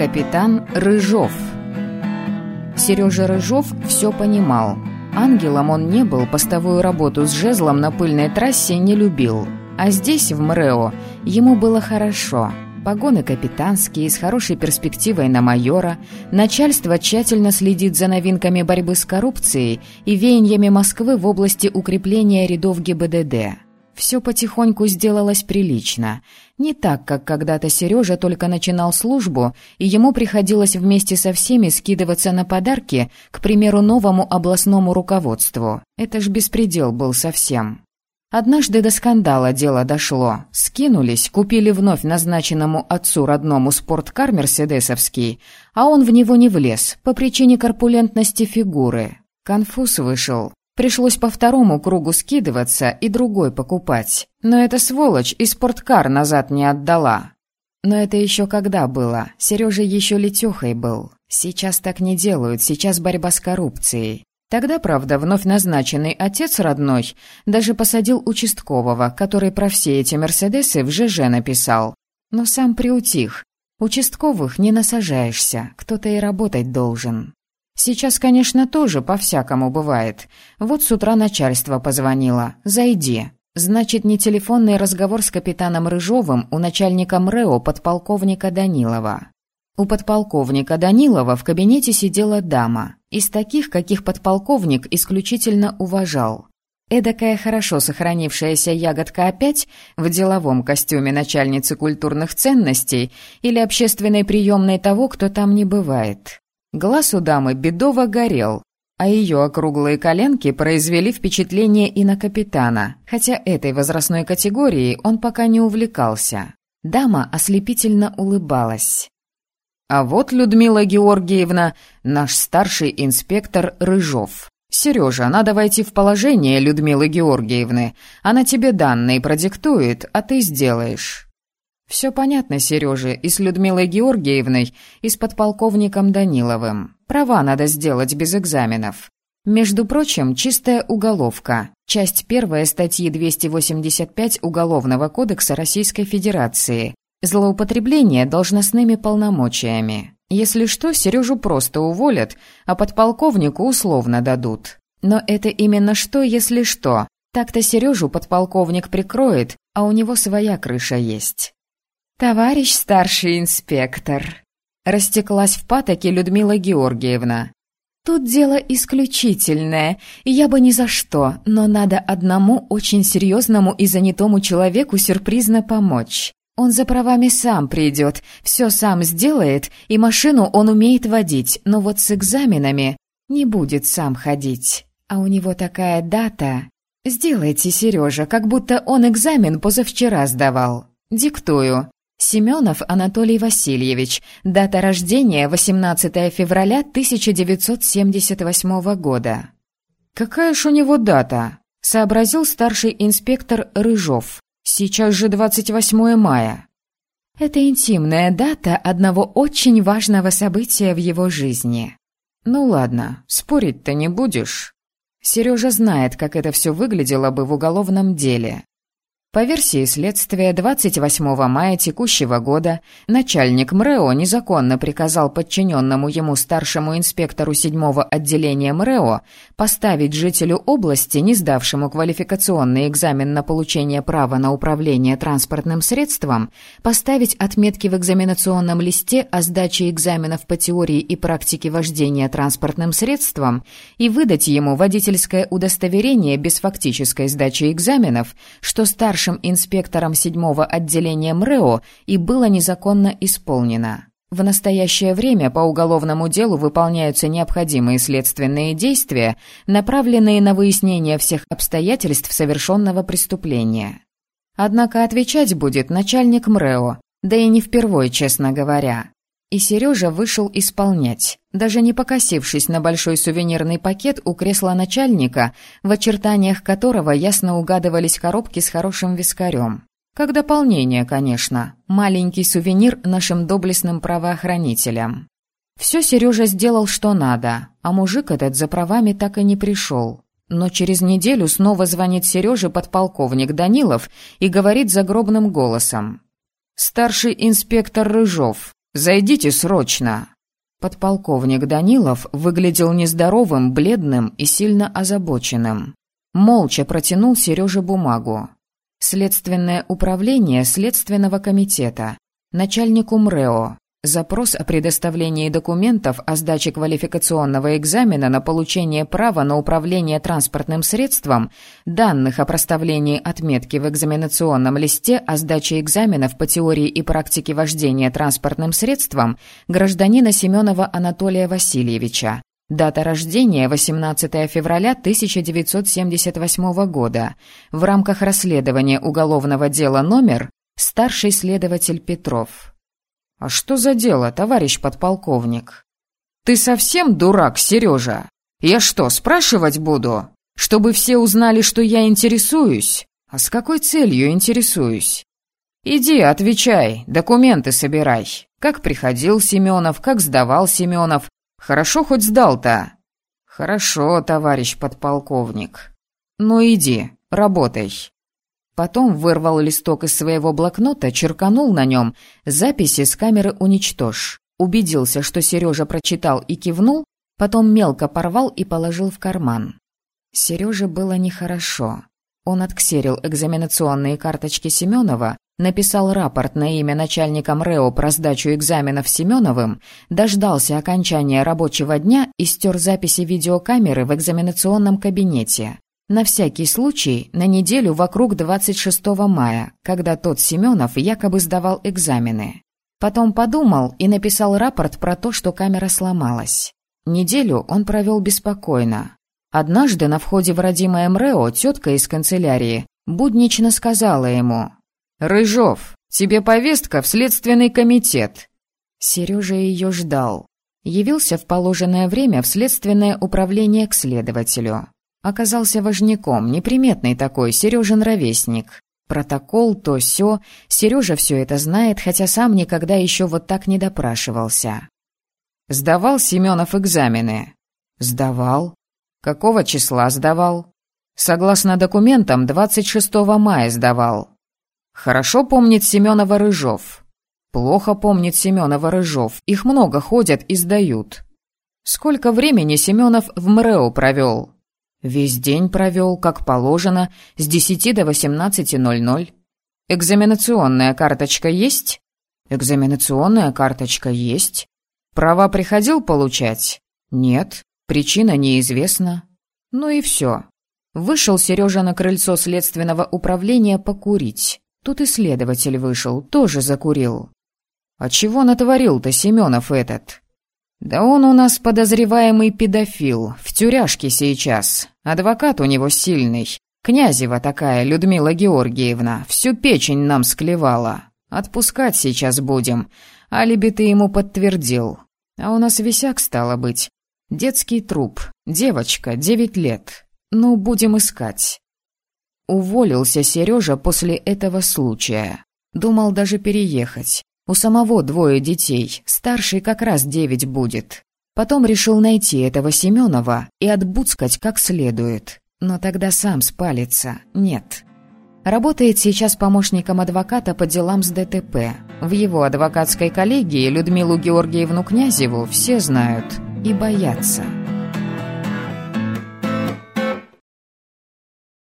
Капитан Рыжов Сережа Рыжов все понимал. Ангелом он не был, постовую работу с жезлом на пыльной трассе не любил. А здесь, в МРЭО, ему было хорошо. Погоны капитанские, с хорошей перспективой на майора. Начальство тщательно следит за новинками борьбы с коррупцией и веяниями Москвы в области укрепления рядов ГИБДД. Все потихоньку сделалось прилично. Не так, как когда-то Сережа только начинал службу, и ему приходилось вместе со всеми скидываться на подарки, к примеру, новому областному руководству. Это ж беспредел был совсем. Однажды до скандала дело дошло. Скинулись, купили вновь назначенному отцу родному спорткар мерседесовский, а он в него не влез по причине корпулентности фигуры. Конфуз вышел. Пришлось по второму кругу скидываться и другой покупать. Но эта сволочь и спорткар назад не отдала. Но это еще когда было? Сережа еще летехой был. Сейчас так не делают, сейчас борьба с коррупцией. Тогда, правда, вновь назначенный отец родной даже посадил участкового, который про все эти «Мерседесы» в ЖЖ написал. Но сам приутих. Участковых не насажаешься, кто-то и работать должен. Сейчас, конечно, тоже по-всякому бывает. Вот с утра начальство позвонило. «Зайди». Значит, не телефонный разговор с капитаном Рыжовым у начальника МРЭО подполковника Данилова. У подполковника Данилова в кабинете сидела дама, из таких, каких подполковник исключительно уважал. Эдакая хорошо сохранившаяся ягодка опять в деловом костюме начальницы культурных ценностей или общественной приемной того, кто там не бывает. Глаз у дамы бедово горел, а ее округлые коленки произвели впечатление и на капитана, хотя этой возрастной категорией он пока не увлекался. Дама ослепительно улыбалась. «А вот, Людмила Георгиевна, наш старший инспектор Рыжов. Сережа, надо войти в положение Людмилы Георгиевны. Она тебе данные продиктует, а ты сделаешь». «Все понятно, Сереже, и с Людмилой Георгиевной, и с подполковником Даниловым. Права надо сделать без экзаменов. Между прочим, чистая уголовка. Часть первая статьи 285 Уголовного кодекса Российской Федерации. Злоупотребление должностными полномочиями. Если что, Сережу просто уволят, а подполковнику условно дадут. Но это именно что, если что. Так-то Сережу подполковник прикроет, а у него своя крыша есть. «Товарищ старший инспектор», — растеклась в патоке Людмила Георгиевна. «Тут дело исключительное, и я бы ни за что, но надо одному очень серьезному и занятому человеку сюрпризно помочь. Он за правами сам придет, все сам сделает, и машину он умеет водить, но вот с экзаменами не будет сам ходить. А у него такая дата. Сделайте, Сережа, как будто он экзамен позавчера сдавал. Диктую. Семенов Анатолий Васильевич. Дата рождения 18 февраля 1978 года. «Какая ж у него дата?» — сообразил старший инспектор Рыжов. «Сейчас же 28 мая». Это интимная дата одного очень важного события в его жизни. Ну ладно, спорить-то не будешь. Сережа знает, как это все выглядело бы в уголовном деле. По версии следствия, 28 мая текущего года начальник МРЭО незаконно приказал подчиненному ему старшему инспектору 7 отделения МРЭО поставить жителю области, не сдавшему квалификационный экзамен на получение права на управление транспортным средством, поставить отметки в экзаменационном листе о сдаче экзаменов по теории и практике вождения транспортным средством и выдать ему водительское удостоверение без фактической сдачи экзаменов, что старший старшим инспектором седьмого отделения МРЭО и было незаконно исполнено. В настоящее время по уголовному делу выполняются необходимые следственные действия, направленные на выяснение всех обстоятельств совершенного преступления. Однако отвечать будет начальник МРЭО, да и не впервой, честно говоря. И Сережа вышел исполнять, даже не покосившись на большой сувенирный пакет у кресла начальника, в очертаниях которого ясно угадывались коробки с хорошим вискарем. Как дополнение, конечно. Маленький сувенир нашим доблестным правоохранителям. Все Сережа сделал, что надо, а мужик этот за правами так и не пришел. Но через неделю снова звонит Сереже подполковник Данилов и говорит загробным голосом. «Старший инспектор Рыжов, Зайдите срочно!» Подполковник Данилов выглядел нездоровым, бледным и сильно озабоченным. Молча протянул Сереже бумагу. Следственное управление Следственного комитета. Начальник УМРЭО. Запрос о предоставлении документов о сдаче квалификационного экзамена на получение права на управление транспортным средством, данных о проставлении отметки в экзаменационном листе о сдаче экзаменов по теории и практике вождения транспортным средством гражданина Семенова Анатолия Васильевича. Дата рождения – 18 февраля 1978 года. В рамках расследования уголовного дела номер старший следователь Петров. «А что за дело, товарищ подполковник?» «Ты совсем дурак, Сережа? Я что, спрашивать буду? Чтобы все узнали, что я интересуюсь? А с какой целью интересуюсь?» «Иди, отвечай, документы собирай. Как приходил Семенов, как сдавал Семенов. Хорошо хоть сдал-то?» «Хорошо, товарищ подполковник. Ну иди, работай». Потом вырвал листок из своего блокнота, черканул на нем «Записи с камеры уничтожь». Убедился, что Сережа прочитал и кивнул, потом мелко порвал и положил в карман. Сереже было нехорошо. Он отксерил экзаменационные карточки Семенова, написал рапорт на имя начальника МРЭО про сдачу экзаменов Семеновым, дождался окончания рабочего дня и стер записи видеокамеры в экзаменационном кабинете. На всякий случай, на неделю вокруг 26 мая, когда тот Семенов якобы сдавал экзамены. Потом подумал и написал рапорт про то, что камера сломалась. Неделю он провел беспокойно. Однажды на входе в родимое МРЭО тетка из канцелярии буднично сказала ему «Рыжов, тебе повестка в следственный комитет». Сережа ее ждал. Явился в положенное время в следственное управление к следователю. Оказался важняком, неприметный такой, Сережин ровесник. Протокол, то сё. Сережа все это знает, хотя сам никогда еще вот так не допрашивался. Сдавал Семенов экзамены? Сдавал. Какого числа сдавал? Согласно документам, 26 мая сдавал. Хорошо помнит Семенова Рыжов. Плохо помнит Семенова Рыжов. Их много ходят и сдают. Сколько времени Семенов в МРЭО провел? Весь день провел, как положено, с 10 до 18.00. Экзаменационная карточка есть? Экзаменационная карточка есть. Права приходил получать? Нет. Причина неизвестна. Ну и все. Вышел Сережа на крыльцо следственного управления покурить. Тут и следователь вышел, тоже закурил. А чего натворил-то Семенов этот? «Да он у нас подозреваемый педофил, в тюряшке сейчас. Адвокат у него сильный. Князева такая, Людмила Георгиевна, всю печень нам склевала. Отпускать сейчас будем. Алиби ты ему подтвердил. А у нас висяк стало быть. Детский труп, девочка, девять лет. Ну, будем искать». Уволился Сережа после этого случая. Думал даже переехать. У самого двое детей, старший как раз девять будет. Потом решил найти этого Семенова и отбуцкать как следует. Но тогда сам спалится. Нет. Работает сейчас помощником адвоката по делам с ДТП. В его адвокатской коллегии Людмилу Георгиевну Князеву все знают и боятся.